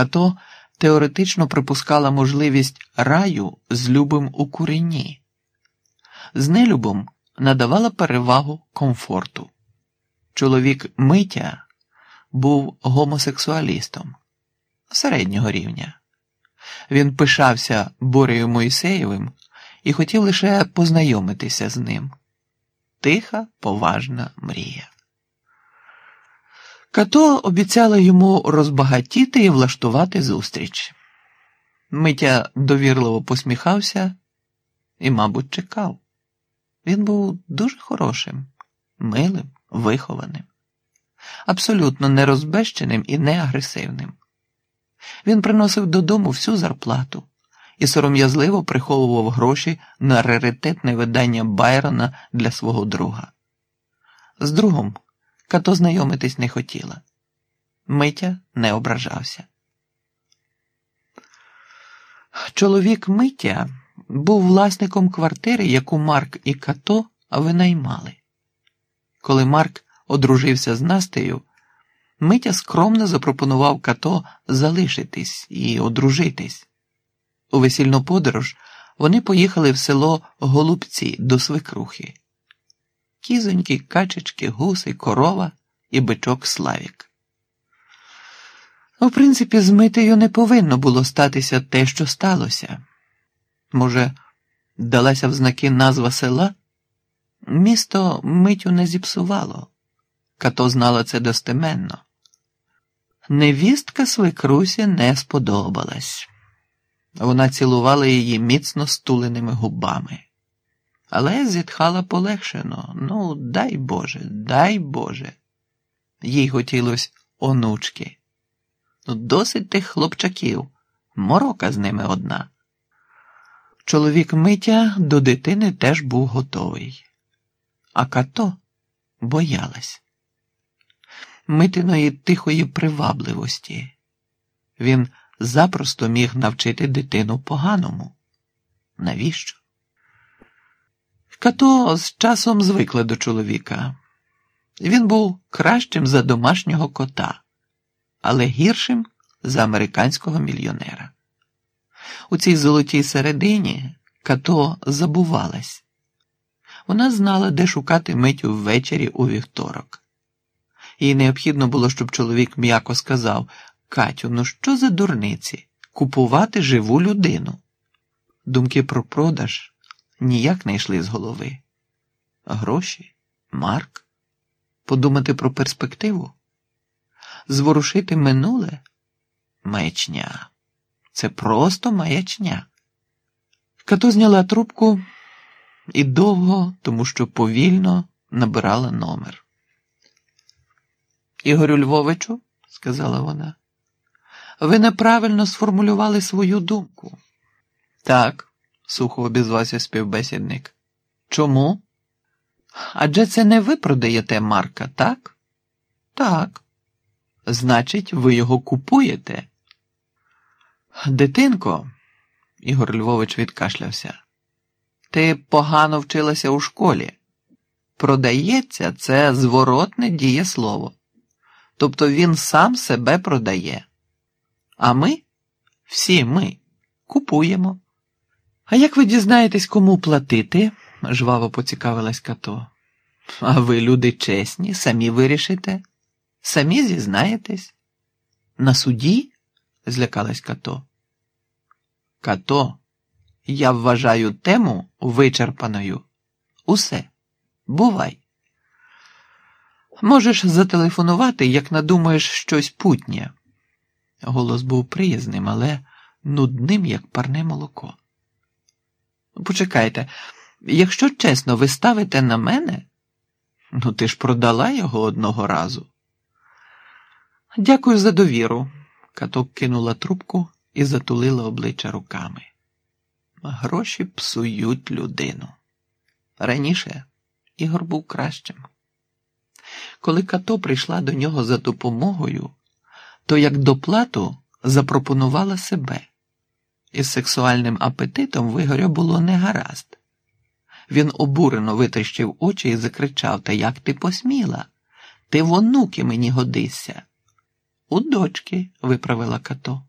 Като теоретично припускала можливість раю з любим у курені, з нелюбом надавала перевагу комфорту. Чоловік Митя був гомосексуалістом середнього рівня. Він пишався Борею Мойсеєвим і хотів лише познайомитися з ним. Тиха, поважна мрія. Като обіцяла йому розбагатіти і влаштувати зустріч. Митя довірливо посміхався і, мабуть, чекав. Він був дуже хорошим, милим, вихованим, абсолютно нерозбещеним і неагресивним. Він приносив додому всю зарплату і сором'язливо приховував гроші на раритетне видання Байрона для свого друга. З другом Като знайомитись не хотіла. Митя не ображався. Чоловік Миття був власником квартири, яку Марк і Като винаймали. Коли Марк одружився з Настею, Митя скромно запропонував Като залишитись і одружитись. У весільну подорож вони поїхали в село Голубці до свекрухи. Кізоньки, качечки, гуси, корова і бичок Славік. У принципі, з Митею не повинно було статися те, що сталося. Може, далася в знаки назва села? Місто митю не зіпсувало. Като знала це достеменно. Невістка свекрусі не сподобалась. Вона цілувала її міцно стуленими губами, але зітхала полегшено. Ну, дай Боже, дай Боже. Їй хотілось онучки. Ну, досить тих хлопчаків, морока з ними одна. Чоловік Митя до дитини теж був готовий, а като боялась митиної тихої привабливості. Він запросто міг навчити дитину поганому. Навіщо? Като з часом звикла до чоловіка. Він був кращим за домашнього кота, але гіршим за американського мільйонера. У цій золотій середині Като забувалась. Вона знала, де шукати митю ввечері у вівторок. Їй необхідно було, щоб чоловік м'яко сказав Катю, ну що за дурниці? Купувати живу людину. Думки про продаж ніяк не йшли з голови. Гроші, Марк, подумати про перспективу, зворушити минуле маячня. Це просто маячня. Като зняла трубку і довго, тому що повільно набирала номер. Ігорю Львовичу, сказала вона, ви неправильно сформулювали свою думку. Так, сухо обізвався співбесідник. Чому? Адже це не ви продаєте Марка, так? Так. Значить, ви його купуєте. Дитинко, Ігор Львович відкашлявся, ти погано вчилася у школі. Продається це зворотне дієслово. Тобто він сам себе продає. А ми, всі ми, купуємо. А як ви дізнаєтесь, кому платити? жваво поцікавилась Като. А ви, люди чесні, самі вирішите, самі зізнаєтесь. На суді? злякалась Като. Като, я вважаю тему вичерпаною. Усе. Бувай. Можеш зателефонувати, як надумаєш щось путнє. Голос був приязним, але нудним, як парне молоко. Почекайте, якщо чесно, ви ставите на мене, ну ти ж продала його одного разу. Дякую за довіру. Каток кинула трубку і затулила обличчя руками. Гроші псують людину. Раніше Ігор був кращим. Коли като прийшла до нього за допомогою, то як доплату запропонувала себе. Із сексуальним апетитом Вигоря було негаразд. Він обурено витріщив очі і закричав Та як ти посміла? Ти в онуки мені годишся. У дочки, виправила като.